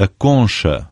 a concha.